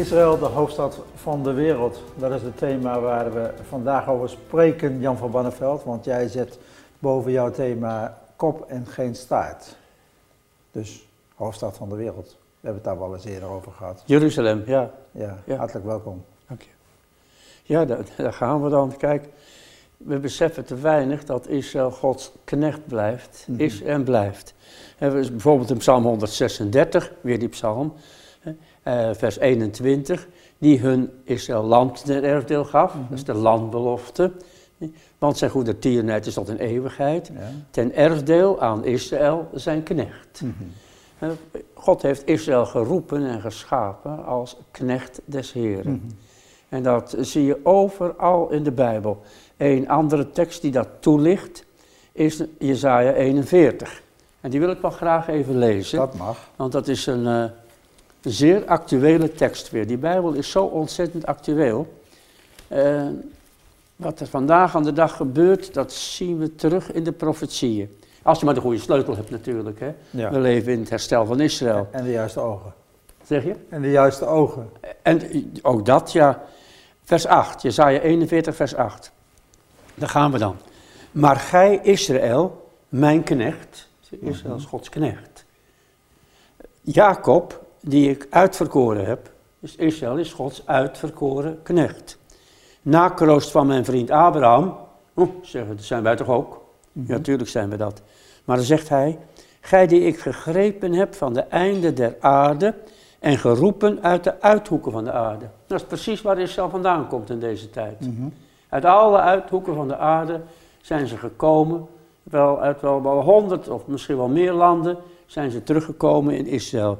Israël, de hoofdstad van de wereld. Dat is het thema waar we vandaag over spreken, Jan van Banneveld. Want jij zet boven jouw thema kop en geen staart. Dus hoofdstad van de wereld. We hebben het daar wel eens eerder over gehad. Jeruzalem, ja. Ja, Ja. hartelijk welkom. Dank je. Ja, daar, daar gaan we dan. Kijk, we beseffen te weinig dat Israël Gods knecht blijft, Mhm. is en blijft. Bijvoorbeeld in Psalm 136, weer die psalm, eh, vers 21, die hun Israël land ten erfdeel gaf. Mhm. Dat is de landbelofte. Want zijn goede tierenheid is tot in eeuwigheid. Ja. Ten erfdeel aan Israël zijn knecht. Mhm. Hè, God heeft Israël geroepen en geschapen als knecht des Heren. Mhm. En dat zie je overal in de Bijbel. Een andere tekst die dat toelicht is Jesaja 41. En die wil ik wel graag even lezen, Dat mag. want dat is een eh, zeer actuele tekst weer. Die Bijbel is zo ontzettend actueel. Eh, wat er vandaag aan de dag gebeurt, dat zien we terug in de profetieën. Als je maar de goede sleutel hebt natuurlijk. Hè. Ja. We leven in het herstel van Israël. En de juiste ogen. Zeg je? En de juiste ogen. En ook dat, ja. Vers 8, Jezaja 41, vers 8. Daar gaan we dan. Maar gij, Israël, mijn knecht, Israël is Gods knecht. Jacob, die ik uitverkoren heb, dus Israël is Gods uitverkoren knecht. Nakroost van mijn vriend Abraham, oh, zeggen, dat zijn wij toch ook? Ja, natuurlijk zijn we dat. Maar dan zegt hij, gij die ik gegrepen heb van de einde der aarde en geroepen uit de uithoeken van de aarde. Dat is precies waar Israël vandaan komt in deze tijd. Mhm. Uit alle uithoeken van de aarde zijn ze gekomen, wel uit wel wel honderd of misschien wel meer landen zijn ze teruggekomen in Israël.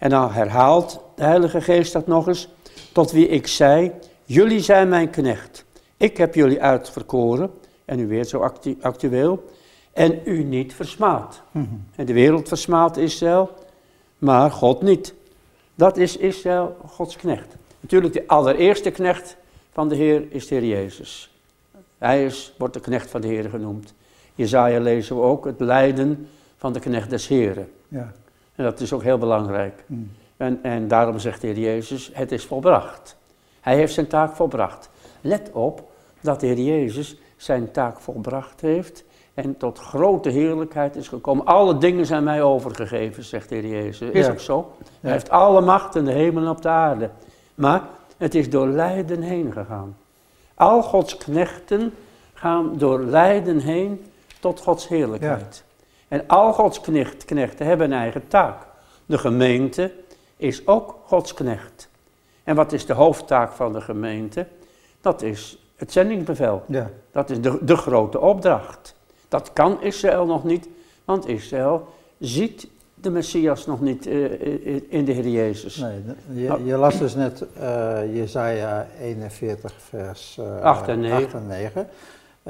En dan herhaalt de Heilige Geest dat nog eens, tot wie ik zei, jullie zijn mijn knecht. Ik heb jullie uitverkoren, en u weer zo actu- actueel, en u niet versmaad. Mhm. En de wereld versmaalt Israël, maar God niet. Dat is Israël, Gods knecht. Natuurlijk, de allereerste knecht van de Heer is de Heer Jezus. Hij is, wordt de knecht van de Heer genoemd. Jezaja lezen we ook het lijden van de knecht des Heren. Ja. En dat is ook heel belangrijk. Mhm. En, en daarom zegt de Heer Jezus, het is volbracht. Hij heeft zijn taak volbracht. Let op dat de Heer Jezus zijn taak volbracht heeft en tot grote heerlijkheid is gekomen. Alle dingen zijn mij overgegeven, zegt de Heer Jezus. Is Ja. ook zo. Ja. Hij heeft alle macht in de hemel en op de aarde. Maar het is door lijden heen gegaan. Al Gods knechten gaan door lijden heen tot Gods heerlijkheid. En al Gods knecht, knechten hebben een eigen taak. De gemeente is ook Gods knecht. En wat is de hoofdtaak van de gemeente? Dat is het zendingsbevel. Ja. Dat is de, de grote opdracht. Dat kan Israël nog niet, want Israël ziet de Messias nog niet eh, eh, in de Heer Jezus. Nee, je, je las dus net eh Jezaja 41 vers eh, 8 en 9. 8 en 9.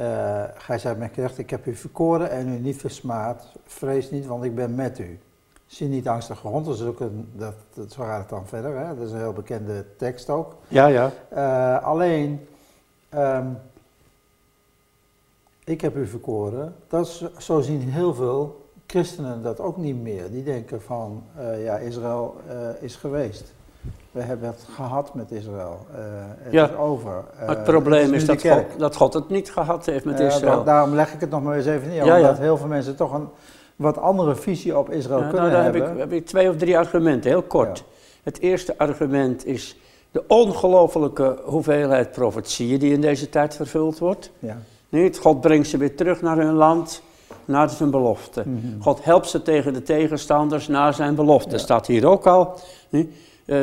Eh, Gij zijt mijn knecht, ik heb u verkoren en u niet versmaad. Vrees niet, want ik ben met u. Zie niet angstig rond, dat is ook een, dat, dat, zo gaat het dan verder. Hè? Dat is een heel bekende tekst ook. Ja, ja. Eh, alleen, ehm, ik heb u verkoren. Dat is, zo zien heel veel christenen dat ook niet meer. Die denken van, eh, ja, Israël eh, is geweest. We hebben het gehad met Israël. Eh, het Ja. is over. Eh, het probleem is dat. God, dat God het niet gehad heeft met Israël. da- daarom leg ik het nog maar eens even neer. Ja, ja. Omdat heel veel mensen toch een wat andere visie op Israël nou, kunnen daar heb hebben. ik, heb ik twee of drie argumenten, heel kort. Het eerste argument is de ongelofelijke hoeveelheid profetieën die in deze tijd vervuld wordt. Ja. Niet, God brengt ze weer terug naar hun land, naar zijn belofte. Mhm. God helpt ze tegen de tegenstanders naar zijn belofte. Ja. Staat hier ook al. Eh,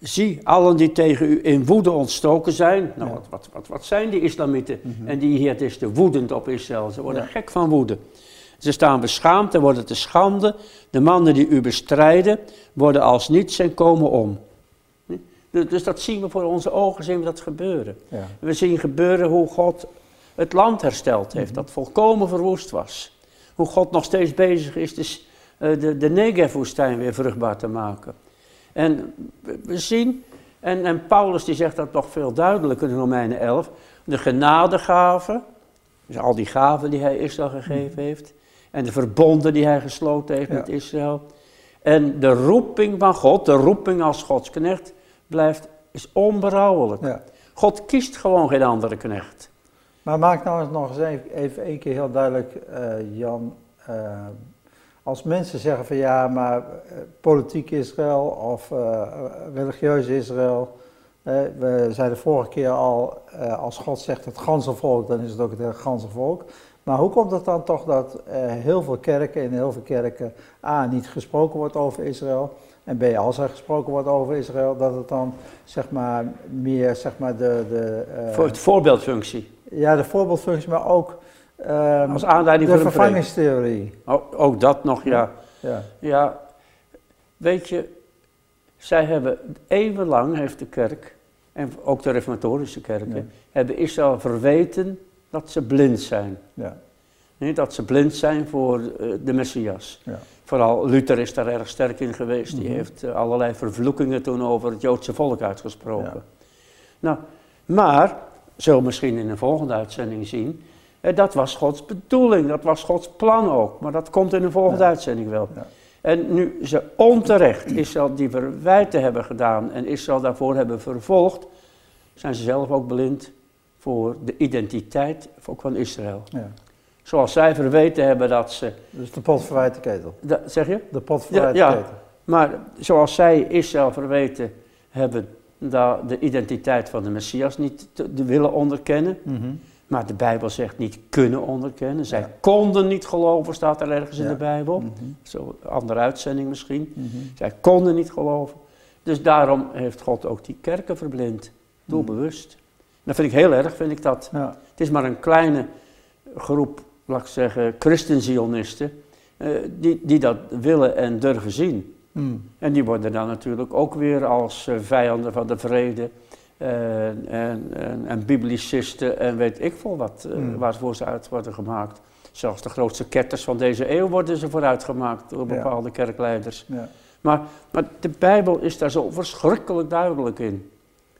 zie, allen die tegen u in woede ontstoken zijn. Nou, Ja. wat, wat, wat, wat zijn die islamieten? Mhm. En die het is te woedend op Israël. Ze worden Ja. gek van woede. Ze staan beschaamd en worden te schande. De mannen die u bestrijden, worden als niets en komen om. Dus dus dat zien we voor onze ogen, zien we dat gebeuren. Ja. We zien gebeuren hoe God het land hersteld heeft, Mhm. dat volkomen verwoest was. Hoe God nog steeds bezig is dus, eh, de, de Negev-woestijn weer vruchtbaar te maken. En we- zien, en, en Paulus die zegt dat nog veel duidelijker in Romeinen 11, de genadegaven, dus al die gaven die hij Israël gegeven heeft, en de verbonden die hij gesloten heeft Ja. met Israël, en de roeping van God, de roeping als Gods knecht, blijft, is onberouwelijk. Ja. God kiest gewoon geen andere knecht. Maar maak nou eens nog eens even, even één keer heel duidelijk, eh, Jan. eh, als mensen zeggen van ja, maar eh, politiek Israël of eh, religieus Israël. eh, we zeiden vorige keer al, eh, als God zegt het ganse volk, dan is het ook het hele ganse volk. Maar hoe komt het dan toch dat eh, heel veel kerken, in heel veel kerken, A, niet gesproken wordt over Israël. En B, als er gesproken wordt over Israël, dat het dan zeg maar meer zeg maar de... de eh, Voor het voorbeeldfunctie. ja, de voorbeeldfunctie, maar ook ehm, Als aanleiding de voor een vervangingstheorie. Ook, ook dat nog, ja. Ja. Ja, weet je, zij hebben eeuwenlang, heeft de kerk, en ook de reformatorische kerken, Ja. hebben Israël verweten dat ze blind zijn. Ja. Nee, dat ze blind zijn voor eh, de Messias. Ja. Vooral Luther is daar erg sterk in geweest. Die Mhm. heeft eh, allerlei vervloekingen toen over het Joodse volk uitgesproken. Ja. Nou, maar, zullen we misschien in een volgende uitzending zien, dat was Gods bedoeling, dat was Gods plan ook. Maar dat komt in een volgende Ja. uitzending wel. Ja. En nu ze onterecht Israël die verwijten hebben gedaan en Israël daarvoor hebben vervolgd, zijn ze zelf ook blind voor de identiteit ook van Israël. Ja. Zoals zij verweten hebben dat ze, Dus de pot verwijt de ketel. zeg je? De pot verwijt de ja. ketel. Maar zoals zij Israël verweten hebben dat de identiteit van de Messias niet te, willen onderkennen, Mhm. Maar de Bijbel zegt niet kunnen onderkennen. Zij Ja. konden niet geloven, staat er ergens in de Bijbel. Mhm. Zo, een andere uitzending misschien. Mhm. Zij konden niet geloven. Dus daarom heeft God ook die kerken verblind. Doelbewust. Dat vind ik heel erg, vind ik dat. Ja. Het is maar een kleine groep, laat ik zeggen, christenzionisten, eh, die, die dat willen en durven zien. Mm. En die worden dan natuurlijk ook weer als eh, vijanden van de vrede eh, en, en, en biblicisten en weet ik veel wat, eh, Mm. waarvoor ze uit worden gemaakt. Zelfs de grootste ketters van deze eeuw worden ze vooruit gemaakt door Ja. bepaalde kerkleiders. Ja. Maar, maar de Bijbel is daar zo verschrikkelijk duidelijk in.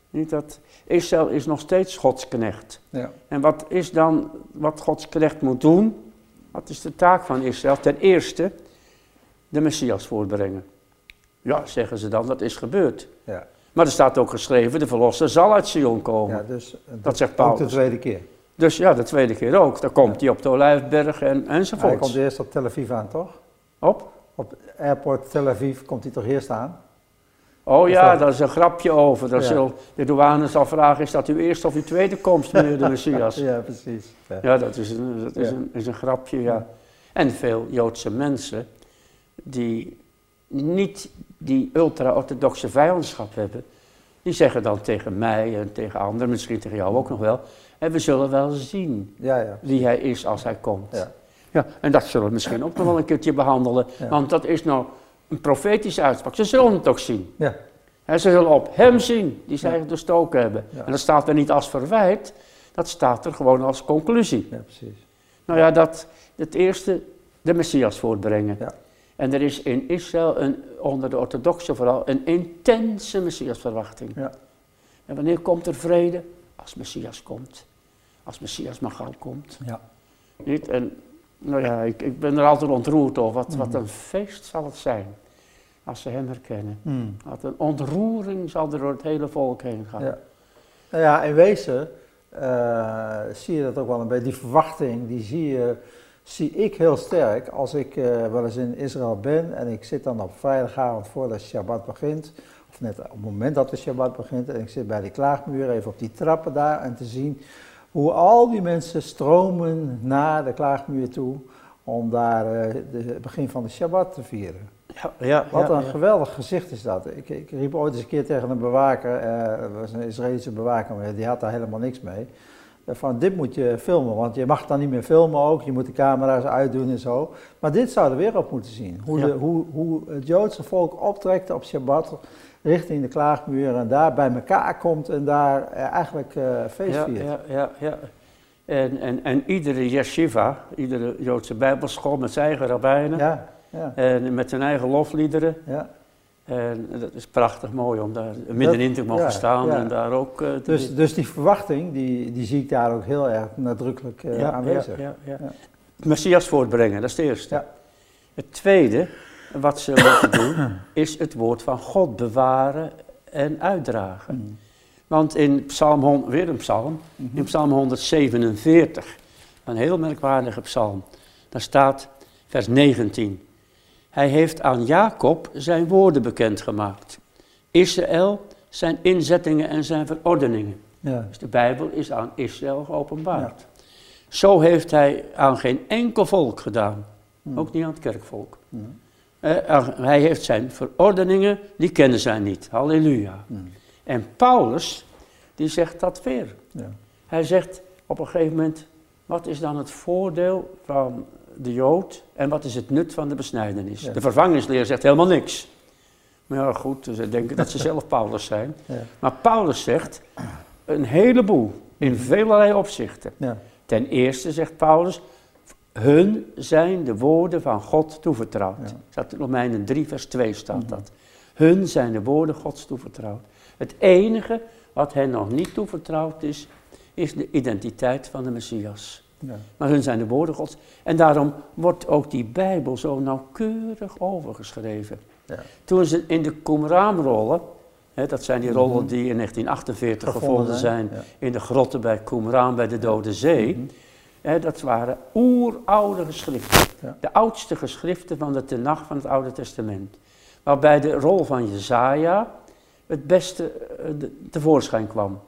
Niet dat Israël is nog steeds Gods knecht. Ja. En wat is dan wat Gods knecht moet doen? Wat is de taak van Israël? Ten eerste de Messias voortbrengen. Ja, zeggen ze dan, dat is gebeurd. Maar er staat ook geschreven, de verlosser zal uit Sion komen. Ja, dus eh, Dat zegt Ook Paulus. de tweede keer. Dus ja, de tweede keer ook. Dan komt hij op de Olijfberg en, Hij enzovoorts. komt eerst op Tel Aviv aan, toch? Op? Op airport Tel Aviv komt hij toch eerst aan? Oh ja, dat- daar is een grapje over. Ja. zal, de douane zal vragen, is dat uw eerste of uw tweede komst, meneer de Messias? Ja, precies. Ja. Ja, dat is een, dat is een, is een grapje. Ja. En veel Joodse mensen die niet die ultra-orthodoxe vijandschap hebben, die zeggen dan tegen mij en tegen anderen, misschien tegen jou ook nog wel, en we zullen wel zien Ja, ja. wie hij is als hij komt. Ja. Ja, en dat zullen we misschien ook nog wel een keertje behandelen, want dat is nou een profetische uitspraak. Ze zullen het ook zien. Ja. En ze zullen op hem zien, die zij Ja. doorstoken hebben. Ja. En dat staat er niet als verwijt, dat staat er gewoon als conclusie. ja, precies. Nou ja, dat het eerste de Messias voortbrengen. Ja. En er is in Israël, een, onder de orthodoxen vooral, een intense Messiasverwachting. Ja. En wanneer komt er vrede? Als Messias komt. Als Messias maar gauw komt. Ja. Niet? En nou ja, ik, ik ben er altijd ontroerd over. Wat, wat Mhm. een feest zal het zijn als ze hem herkennen. Mm. Wat een ontroering zal er door het hele volk heen gaan. Ja. Nou ja, in wezen eh, zie je dat ook wel een beetje. Die verwachting, die zie, je, zie ik heel sterk als ik eh, wel eens in Israël ben en ik zit dan op vrijdagavond voordat Shabbat begint, of net op het moment dat de Shabbat begint, en ik zit bij die klaagmuur even op die trappen daar en te zien hoe al die mensen stromen naar de klaagmuur toe om daar de- het begin van de Shabbat te vieren. Ja, ja, Wat een ja. geweldig gezicht is dat. Ik, ik riep ooit eens een keer tegen een bewaker, dat was een Israëlische bewaker, maar die had daar helemaal niks mee. Van dit moet je filmen, want je mag dan niet meer filmen ook, je moet de camera's uitdoen en zo. Maar dit zou de wereld moeten zien. Hoe, Ja. de, hoe, hoe het Joodse volk optrekt op Shabbat richting de klaagmuur en daar bij elkaar komt en daar eh, eigenlijk eh, feest ja, viert. ja, ja, ja. En, en, en iedere yeshiva, iedere Joodse bijbelschool met zijn eigen rabbijnen ja, ja, en met zijn eigen lofliederen. ja. En dat is prachtig mooi om daar middenin te mogen ja, staan ja. en daar ook eh, te Dus, dus die verwachting, die, die zie ik daar ook heel erg nadrukkelijk eh, ja, aanwezig. Ja, Messias voortbrengen, dat is het eerste. Het tweede, wat ze moeten doen, is het woord van God bewaren en uitdragen. Mm. Want in Psalm, weer een psalm, Mhm. in Psalm 147, een heel merkwaardige psalm, daar staat vers 19. Hij heeft aan Jacob zijn woorden bekendgemaakt. Israël zijn inzettingen en zijn verordeningen. Ja. Dus de Bijbel is aan Israël geopenbaard. Zo heeft hij aan geen enkel volk gedaan, Mm. ook niet aan het kerkvolk. Mm. Eh, hij heeft zijn verordeningen, die kennen zij niet. Halleluja. Mm. En Paulus, die zegt dat weer. Ja. Hij zegt op een gegeven moment, wat is dan het voordeel van de Jood en wat is het nut van de besnijdenis? Ja. De vervangingsleer zegt helemaal niks. Maar ja, goed, ze denken dat ze zelf Paulus zijn. Ja. Maar Paulus zegt een heleboel, in velelei opzichten. Ja. Ten eerste zegt Paulus, hun zijn de woorden van God toevertrouwd. Staat in Romeinen 3 vers 2 staat Mhm. dat. Hun zijn de woorden Gods toevertrouwd. Het enige wat hen nog niet toevertrouwd is, is de identiteit van de Messias. Ja. Maar hun zijn de woorden Gods. En daarom wordt ook die Bijbel zo nauwkeurig overgeschreven. Ja. Toen ze in de Qumran-rollen, hè, dat zijn die rollen Mhm. die in 1948 Gevonden gevonden zijn Ja. in de grotten bij Qumran bij de Dode Zee. Mhm. Hè, dat waren oeroude geschriften. De oudste geschriften van de Tenach van het Oude Testament. Waarbij de rol van Jezaja het beste eh, tevoorschijn kwam.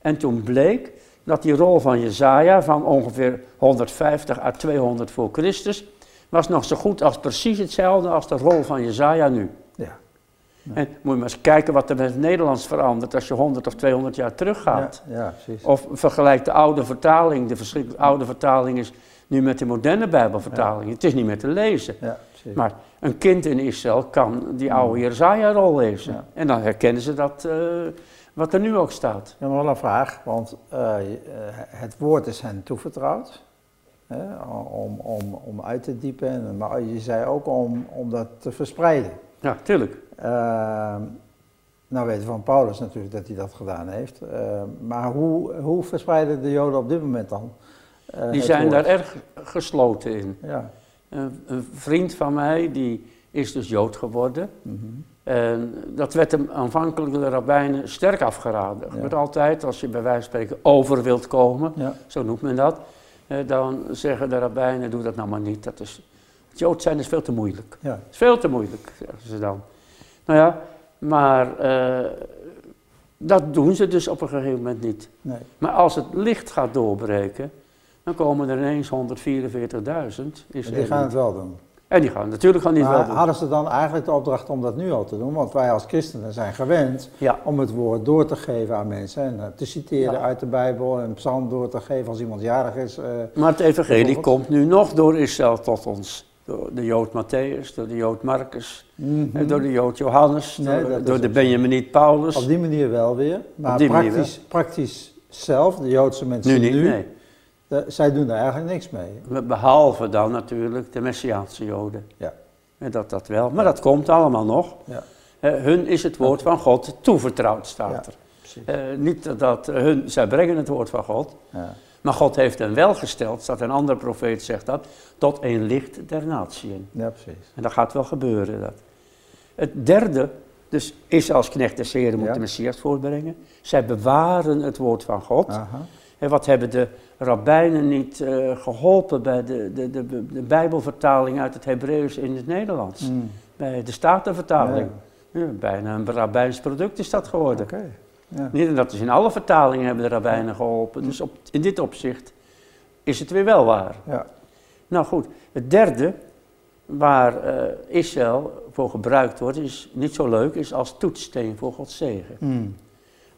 En toen bleek dat die rol van Jezaja van ongeveer 150 à 200 voor Christus was nog zo goed als precies hetzelfde als de rol van Jezaja nu. Ja. Ja. En moet je maar eens kijken wat er met het Nederlands verandert als je 100 of 200 jaar teruggaat. Ja, ja, precies. Of vergelijk de oude vertaling, de verschrikkelijk oude vertaling is nu met de moderne Bijbelvertaling. Het is niet meer te lezen. Ja. Maar een kind in Israël kan die oude Jezaja-rol lezen. En dan herkennen ze dat eh, wat er nu ook staat. Ja, maar wel een vraag, want eh, eh, het woord is hen toevertrouwd. Hè, om, om, om uit te diepen, en- maar je zei ook om, om dat te verspreiden. Ja, tuurlijk. Ehm, nou weten we van Paulus natuurlijk dat hij dat gedaan heeft. Ehm, maar hoe, hoe verspreiden de Joden op dit moment dan? eh, Die zijn woord? daar erg gesloten in. Ja. Een, een vriend van mij, die is dus Jood geworden. mhm. En dat werd hem aanvankelijk door de rabbijnen sterk afgeraden. Er wordt altijd, als je bij wijze van spreken over wilt komen, zo noemt men dat, dan zeggen de rabbijnen, doe dat nou maar niet. Dat is, het Jood zijn is veel te moeilijk. Ja. Het is veel te moeilijk, zeggen ze dan. Nou ja, maar eh, dat doen ze dus op een gegeven moment niet. Nee. Maar als het licht gaat doorbreken, dan komen er ineens 144.000 Die gaan het wel doen. En die gaan natuurlijk gaan die het Maar wel doen. hadden ze dan eigenlijk de opdracht om dat nu al te doen? Want wij als christenen zijn gewend Ja, om het woord door te geven aan mensen. En eh, te citeren Ja. uit de Bijbel en psalm door te geven als iemand jarig is. eh, maar het evangelie komt nu nog door Israël tot ons. Door de Jood Matthäus, door de Jood Marcus, mhm. en door de Jood Johannes, Nee, door, door de zo. Benjaminiet Paulus. Op die manier wel weer. Maar praktisch, praktisch zelf, de Joodse mensen nu niet, nee. De- zij doen daar eigenlijk niks mee. Behalve dan natuurlijk de Messiaanse Joden. Ja. En dat dat wel, maar dat komt allemaal nog. Ja. Eh, hun is het woord van God toevertrouwd, staat er. Precies. Eh, niet dat- eh, hun, zij brengen het woord van God, Ja. maar God heeft hen wel gesteld, staat een andere profeet zegt dat, tot een licht der natieën. ja, precies. En dat gaat wel gebeuren. Dat. Het derde, dus is als knecht des Heren moet Ja. de Messias voortbrengen. Zij bewaren het woord van God. Aha. En wat hebben de rabbijnen niet eh, geholpen bij de, de, de, de Bijbelvertaling uit het Hebreeuws in het Nederlands? Mm. Bij de Statenvertaling. Ja. Ja, bijna een rabbijns product is dat geworden. Ja. Niet en dat is in alle vertalingen hebben de rabbijnen geholpen. Dus op, in dit opzicht is het weer wel waar. Ja. Nou goed, het derde waar eh, Israël voor gebruikt wordt, is niet zo leuk, is als toetssteen voor Gods zegen. Mm.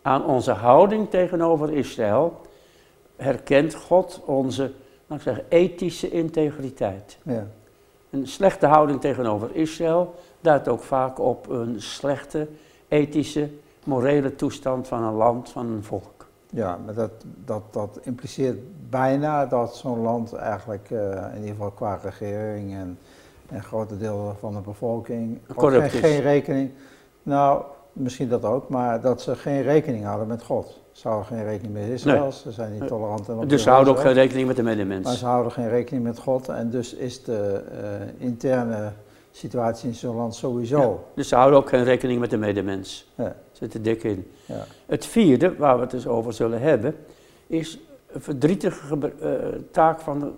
Aan onze houding tegenover Israël herkent God onze, laat ik zeggen, ethische integriteit. Ja. Een slechte houding tegenover Israël duidt ook vaak op een slechte ethische, morele toestand van een land, van een volk. Ja, maar dat, dat, dat impliceert bijna dat zo'n land eigenlijk, eh, in ieder geval qua regering en, en grote delen van de bevolking, Corrupt geen rekening, nou misschien dat ook, maar dat ze geen rekening hadden met God. Ze houden geen rekening met Israël, ze zijn niet tolerant en Dus ze houden ook geen rekening met de medemens. Maar ze houden geen rekening met God en dus is de eh, interne situatie in zo'n land sowieso. Dus ze houden ook geen rekening met de medemens. Ja. zit er dik in. Ja. Het vierde, waar we het dus over zullen hebben, is een verdrietige eh, taak van de,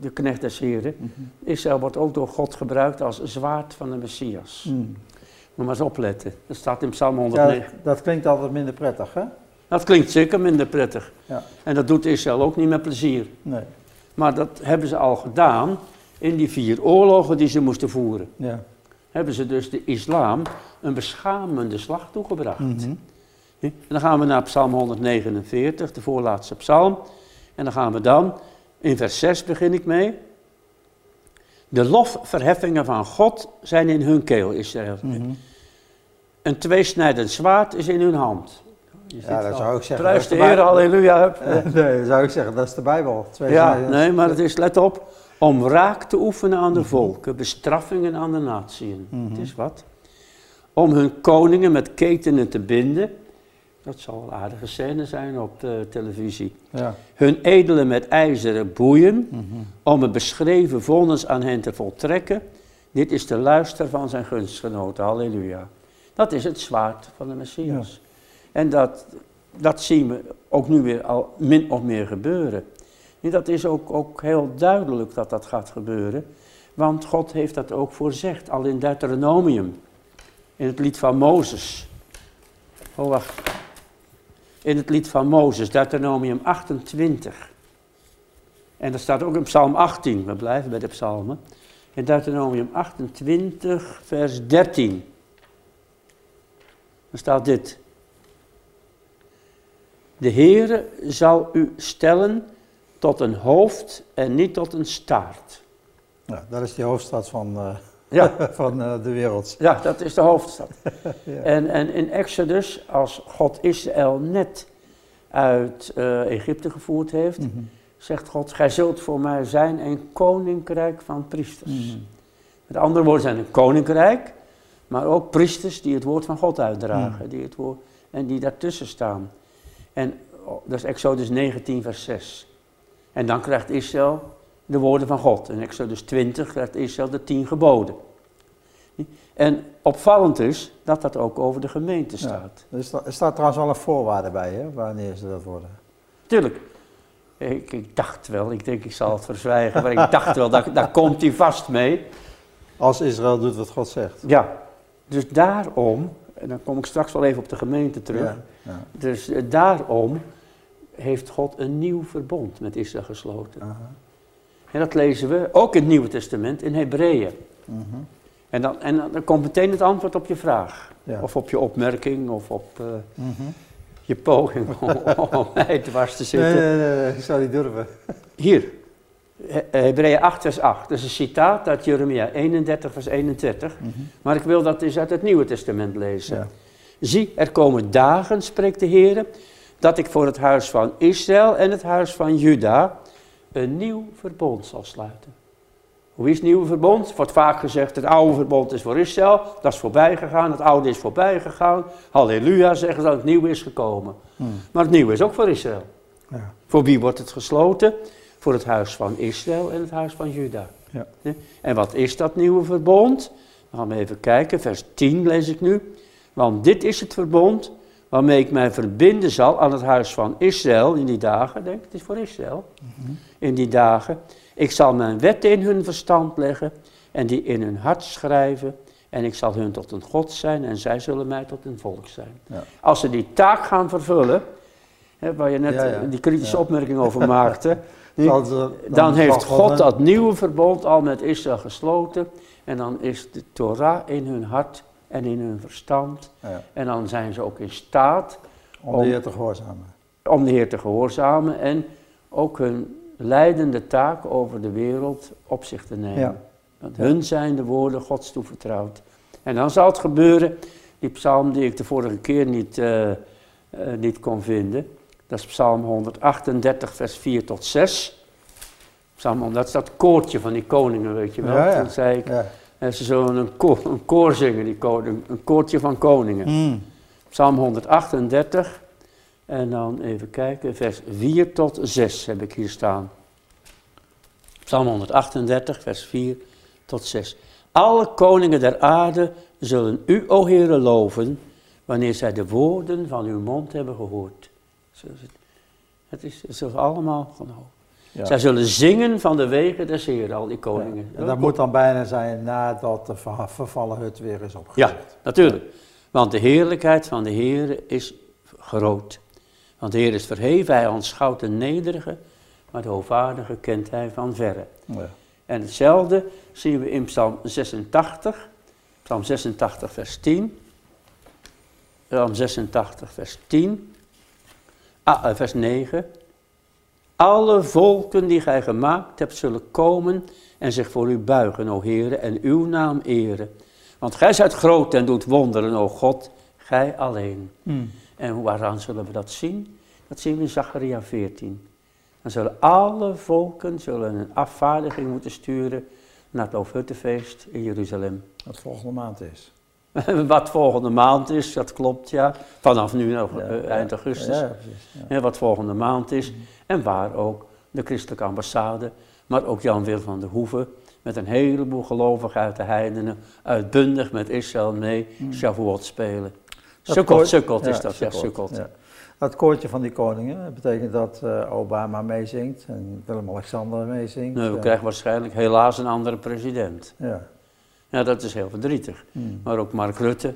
de knecht des Heren. Mhm. Israël wordt ook door God gebruikt als zwaard van de Messias. Mm. Moet maar eens opletten. Dat staat in Psalm Ja, 109. dat klinkt altijd minder prettig, hè? Dat klinkt zeker minder prettig. Ja. En dat doet Israël ook niet met plezier. Nee. Maar dat hebben ze al gedaan in die vier oorlogen die ze moesten voeren. Ja. Hebben ze dus de islam een beschamende slag toegebracht. Mhm. En dan gaan we naar Psalm 149, de voorlaatste psalm. En dan gaan we dan, in vers 6 begin ik mee. De lofverheffingen van God zijn in hun keel, Israël. Mhm. Een tweesnijdend zwaard is in hun hand. Ja, dat al. zou ik zeggen. Prijs de Heer, halleluja. hup. Nee, dat zou ik zeggen, dat is de Bijbel. Twee Ja, nee, maar het is, let op, om wraak te oefenen aan de volken, bestraffingen aan de natieën. Mhm. Het is wat. Om hun koningen met ketenen te binden. Dat zal een aardige scène zijn op de televisie. Ja. Hun edelen met ijzeren boeien, Mhm. om het beschreven vonnis aan hen te voltrekken. Dit is de luister van zijn gunstgenoten, halleluja. Dat is het zwaard van de Messias. En dat, dat zien we ook nu weer al min of meer gebeuren. En dat is ook, ook heel duidelijk dat dat gaat gebeuren. Want God heeft dat ook voorzegd, al in Deuteronomium. In het lied van Mozes. Oh, wacht. In het lied van Mozes, Deuteronomium 28. En dat staat ook in Psalm 18. We blijven bij de psalmen. In Deuteronomium 28, vers 13. Dan staat dit. De Heere zal u stellen tot een hoofd en niet tot een staart. ja, dat is die hoofdstad van, eh, Ja, van eh, de wereld. ja dat is de hoofdstad. Ja. En, en in Exodus, als God Israël net uit eh, Egypte gevoerd heeft, Mhm. zegt God, gij zult voor mij zijn een koninkrijk van priesters. Mhm. Met andere woorden zijn een koninkrijk, maar ook priesters die het woord van God uitdragen. Mhm. Die het woord, en die daartussen staan. En oh, dat is Exodus 19 vers 6. En dan krijgt Israël de woorden van God. In Exodus 20 krijgt Israël de tien geboden. En opvallend is dat dat ook over de gemeente staat. Er sta- er staat trouwens al een voorwaarde bij, hè, wanneer ze dat worden. Tuurlijk. Ik, ik dacht wel, ik denk ik zal het verzwijgen, maar ik dacht wel, daar, daar komt hij vast mee. Als Israël doet wat God zegt. Ja, dus daarom, en dan kom ik straks wel even op de gemeente terug. Ja. Ja. Dus eh, daarom heeft God een nieuw verbond met Israël gesloten. Aha. En dat lezen we ook in het Nieuwe Testament in Hebreeën. Mhm. En dan, en dan komt meteen het antwoord op je vraag. Ja. Of op je opmerking, of op eh, Mhm. je poging om, om mij dwars te zitten. nee, nee, nee, ik zou niet durven. Hier, He- Hebreeën 8 vers 8. Dat is een citaat uit Jeremia 31 vers 31. Mhm. Maar ik wil dat eens uit het Nieuwe Testament lezen. Ja. Zie, er komen dagen, spreekt de Heer, dat ik voor het huis van Israël en het huis van Juda een nieuw verbond zal sluiten. Hoe is het nieuwe verbond? Er wordt vaak gezegd, het oude verbond is voor Israël, dat is voorbij gegaan, het oude is voorbij gegaan. Halleluja, zeggen ze dat het nieuwe is gekomen. Mhm. Maar het nieuwe is ook voor Israël. Ja. Voor wie wordt het gesloten? Voor het huis van Israël en het huis van Juda. Ja. En wat is dat nieuwe verbond? Dan gaan we even kijken, vers 10 lees ik nu. Want dit is het verbond waarmee ik mij verbinden zal aan het huis van Israël in die dagen. Denk, het is voor Israël. In die dagen. Ik zal mijn wetten in hun verstand leggen en die in hun hart schrijven. En ik zal hun tot een God zijn en zij zullen mij tot een volk zijn. Ja. Als ze die taak gaan vervullen, hè, waar je net Ja, ja. die kritische opmerking over maakte, ze- dan heeft God dat nieuwe verbond al met Israël gesloten. En dan is de Torah in hun hart en in hun verstand. Ja, En dan zijn ze ook in staat om de Heer te gehoorzamen. om de Heer te gehoorzamen en ook hun leidende taak over de wereld op zich te nemen. Ja. Want hun zijn de woorden Gods toevertrouwd. En dan zal het gebeuren, die psalm die ik de vorige keer niet, eh, eh, niet kon vinden, dat is psalm 138 vers 4 tot 6. Psalm, 100, dat is dat koortje van die koningen, weet je wel. Ja, ja. Toen zei ik, Ja. Eh, ze zullen een koor, een koor zingen, die koning, een koortje van koningen. Mm. Psalm 138. En dan even kijken, vers 4 tot 6 heb ik hier staan. Psalm 138, vers 4 tot 6. Alle koningen der aarde zullen u, o Heere, loven. wanneer zij de woorden van uw mond hebben gehoord. Het is, het is allemaal genomen. Ja. Zij zullen zingen van de wegen des Heeren, al die koningen. En dat moet dan bijna zijn nadat de vervallen hut weer is opgericht. Ja, natuurlijk. Want de heerlijkheid van de Heer is groot. Want de Heer is verheven, hij aanschouwt de nederige, maar de hoogvaardige kent hij van verre. Ja. En hetzelfde zien we in Psalm 86, Psalm 86 vers 10. Psalm 86 vers 10, ah, eh, vers 9. Alle volken die gij gemaakt hebt zullen komen en zich voor u buigen, o Heere, en uw naam eren. Want gij zijt groot en doet wonderen, o God, gij alleen. Hmm. En waaraan zullen we dat zien? Dat zien we in Zacharia 14. Dan zullen alle volken zullen een afvaardiging moeten sturen naar het Loofhuttenfeest in Jeruzalem. Wat volgende maand is. wat volgende maand is, dat klopt ja. Vanaf nu nog eh, eind augustus. Ja, precies, wat volgende maand is. Mhm. En waar ook de christelijke ambassade, maar ook Jan Wil van der Hoeven met een heleboel gelovigen uit de heidenen, uitbundig met Israël mee, mm. Shavuot spelen. Sukkot, sukkot is dat, ja. Dat koortje van die koningen, betekent dat uh, Obama meezingt en Willem-Alexander meezingt? Nee, we krijgen waarschijnlijk helaas een andere president. Ja. Ja, dat is heel verdrietig. Hmm. Maar ook Mark Rutte.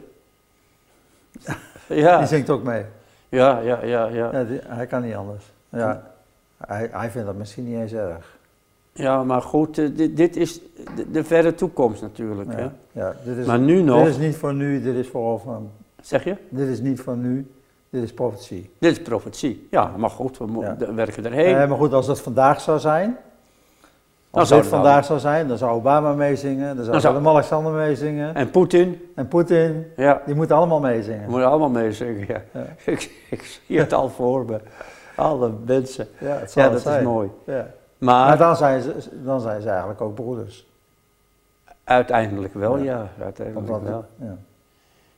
ja. Die zingt ook mee. Ja, ja, ja. ja. ja hij kan niet anders. Ja, hij, hij vindt dat misschien niet eens erg. Ja, maar goed, eh, dit, dit is de, de, verre toekomst natuurlijk. Ja, hè? ja dit is, maar nu nog. Dit is niet voor nu, dit is voor over. Zeg je? Dit is niet voor nu, dit is profetie. Dit is profetie, ja, maar goed, we werken erheen. Eh, maar goed, als dat vandaag zou zijn, als dit vandaag zou zijn, dan zou Obama meezingen, dan zou, dan zou Alexander meezingen. En Poetin. En Poetin, ja. die moeten allemaal meezingen. Die moeten allemaal meezingen, ja. ja. ik, ik, zie het al voor me. Alle mensen. Ja, ja dat is mooi. Ja. Maar, dan, zijn ze, dan zijn ze eigenlijk ook broeders. Uiteindelijk wel, ja. Uiteindelijk wel.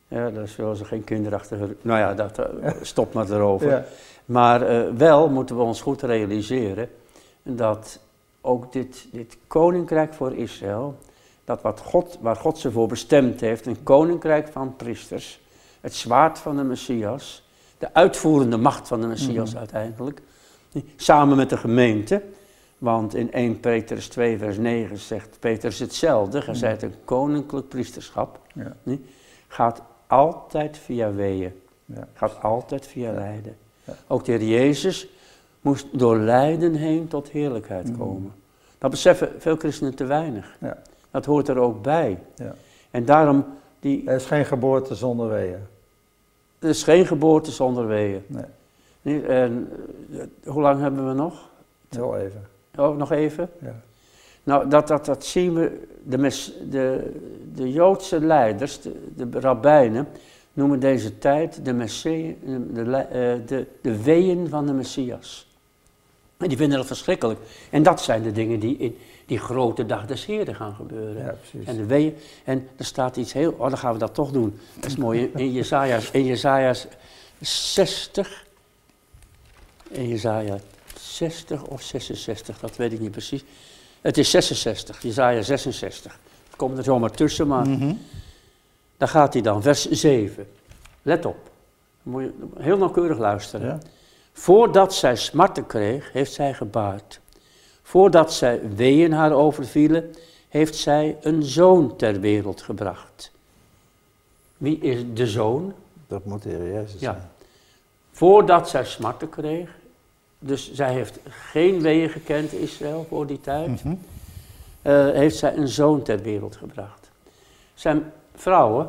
Ja. dan zullen ze geen kinderachtige... Nou ja, dat uh, stopt maar erover. Maar uh, wel moeten we ons goed realiseren dat ook dit, dit koninkrijk voor Israël, dat wat God, waar God ze voor bestemd heeft, een koninkrijk van priesters, het zwaard van de Messias, de uitvoerende macht van de Messias mhm. uiteindelijk, samen met de gemeente, want in 1 Petrus 2 vers 9 zegt Petrus hetzelfde, gij mhm. zijt een koninklijk priesterschap, ja. gaat altijd via weeën, ja. gaat altijd via lijden. Ook de heer Jezus moest door lijden heen tot heerlijkheid mhm. komen. Dat beseffen veel christenen te weinig. Ja. Dat hoort er ook bij. Ja. En daarom die... Er is geen geboorte zonder weeën. Er is geen geboorte zonder weeën. Nee. En eh, hoe lang hebben we nog? Heel even. Oh, nog even? Ja. Nou, dat, dat, dat zien we, de, de, de Joodse leiders, de, de rabbijnen, noemen deze tijd de, messie, de, de, de, de weeën van de Messias. En die vinden dat verschrikkelijk. En dat zijn de dingen die in die grote dag des Heeren gaan gebeuren. Ja, precies. En de weeën, en er staat iets heel, oh dan gaan we dat toch doen. Dat is mooi, in Jezaja, in Jezaja 60, in Jezaja 60 of 66, dat weet ik niet precies. Het is 66, Jezaja 66. Het komt er zomaar tussen, maar mm daar gaat hij dan, vers 7. Let op, moet je heel nauwkeurig luisteren. Ja. Voordat zij smarten kreeg, heeft zij gebaard. Voordat zij weeën haar overvielen, heeft zij een zoon ter wereld gebracht. Wie is de zoon? Dat moet de Heer Jezus ja. zijn. Voordat zij smarten kreeg, dus zij heeft geen weeën gekend, Israël, voor die tijd, mm heeft zij een zoon ter wereld gebracht. Zijn vrouwen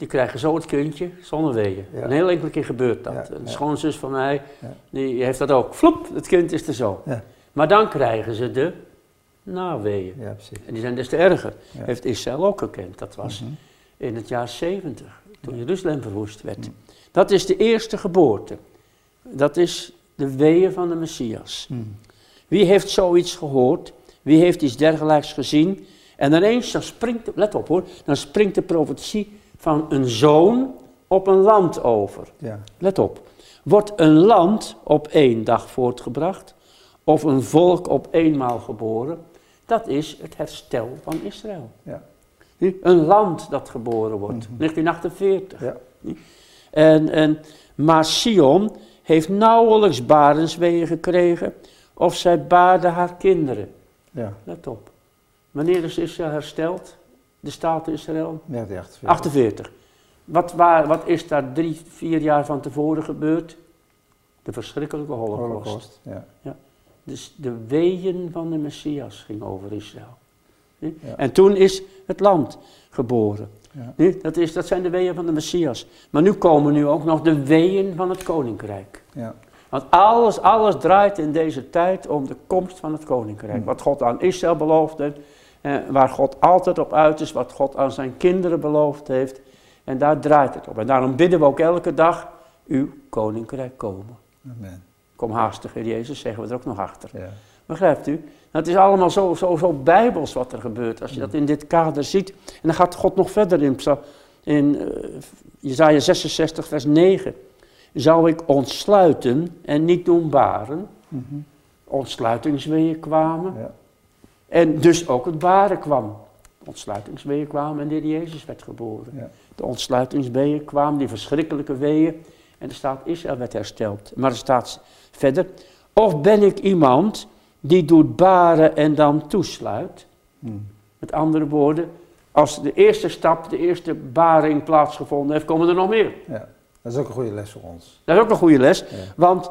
die krijgen zo het kindje zonder weeën. Een heel enkele keer gebeurt dat. een schoonzus van mij, die heeft dat ook. Flop, het kind is er zo. Maar dan krijgen ze de naweeën. Ja, en die zijn des te erger. Heeft Israël ook gekend. Dat was mhm. in het jaar 70, toen Jeruzalem verwoest werd. Mhm. Dat is de eerste geboorte. Dat is de weeën van de Messias. Mhm. Wie heeft zoiets gehoord? Wie heeft iets dergelijks gezien? En ineens, dan springt, let op hoor, dan springt de profetie van een zoon op een land over. Ja. Let op. Wordt een land op één dag voortgebracht, of een volk op eenmaal geboren, dat is het herstel van Israël. Ja. Een land dat geboren wordt, 1948. Mhm. Ja. En, en, maar Sion heeft nauwelijks barensweeën gekregen of zij baarde haar kinderen. Ja. Let op. Wanneer is Israël hersteld? De staat Israël? 1948. 48. Wat, waar, wat is daar drie, vier jaar van tevoren gebeurd? De verschrikkelijke holocaust. Holocaust, ja. Dus de weeën van de Messias ging over Israël. Ja. En toen is het land geboren. Ja. Dat, is, dat zijn de weeën van de Messias. Maar nu komen nu ook nog de weeën van het koninkrijk. Ja. Want alles, alles draait in deze tijd om de komst van het koninkrijk. Hmm. Wat God aan Israël beloofde, eh, waar God altijd op uit is, wat God aan zijn kinderen beloofd heeft. En daar draait het op. En daarom bidden we ook elke dag, uw koninkrijk komen. Amen. Kom haastig, Heer Jezus, zeggen we er ook nog achter. Ja. Begrijpt u? Het is allemaal zo, zo, zo bijbels wat er gebeurt, als je dat in dit kader ziet. En dan gaat God nog verder in, in eh, Jezaja 66, vers 9. Zou ik ontsluiten en niet doen baren? Ontsluitingsweeën kwamen. Ja. En dus ook het baren kwam. Ontsluitingsweeën kwamen en de Heer Jezus werd geboren. Ja. De ontsluitingsweeën kwamen, die verschrikkelijke weeën. En er staat Israël werd hersteld. Maar er staat verder. Of ben ik iemand die doet baren en dan toesluit? Mhm. Met andere woorden, als de eerste stap, de eerste baring plaatsgevonden heeft, komen er nog meer. ja. Dat is ook een goede les voor ons. Dat is ook een goede les. Ja. Want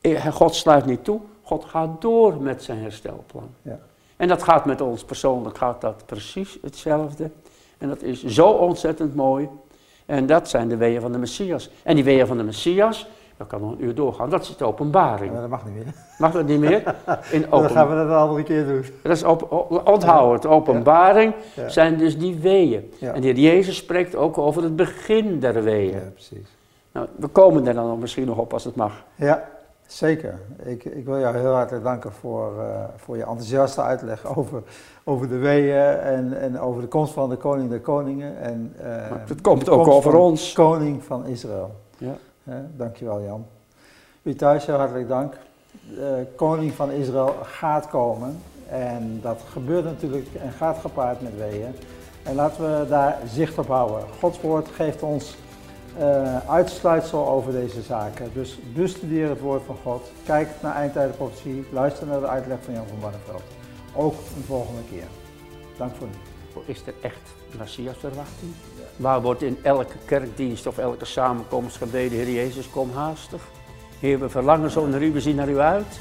eh, God sluit niet toe, God gaat door met zijn herstelplan. Ja. En dat gaat met ons persoonlijk, gaat dat precies hetzelfde. En dat is zo ontzettend mooi. En dat zijn de weeën van de Messias. En die weeën van de Messias, dat kan nog een uur doorgaan, dat is de openbaring. Maar dat mag niet meer. Mag dat niet meer? In Dan gaan open, we dat een andere keer doen. dat is op, o- onthoud het, openbaring Ja. zijn dus die weeën. Ja. En de Heer Jezus spreekt ook over het begin der weeën. Ja, precies. Nou, we komen er dan misschien nog op als het mag. Ja, zeker. Ik, ik wil jou heel hartelijk danken voor, eh, voor je enthousiaste uitleg over, over de weeën en, en over de komst van de koning der koningen. En, Maar het komt ook over ons. Koning van Israël. Ja. Eh, dankjewel Jan. U thuis, heel hartelijk dank. De koning van Israël gaat komen. En dat gebeurt natuurlijk en gaat gepaard met weeën. En laten we daar zicht op houden. Gods woord geeft ons eh, uitsluitsel over deze zaken. Dus bestudeer het woord van God. Kijk naar eindtijdenprofetie. Luister naar de uitleg van Jan van Barneveld. Ook een volgende keer. Dank voor nu. Is er echt Messias-verwachting? Waar wordt in elke kerkdienst of elke samenkomst gebeden, Heer Jezus, kom haastig. Heer, we verlangen zo naar u, we zien naar u uit.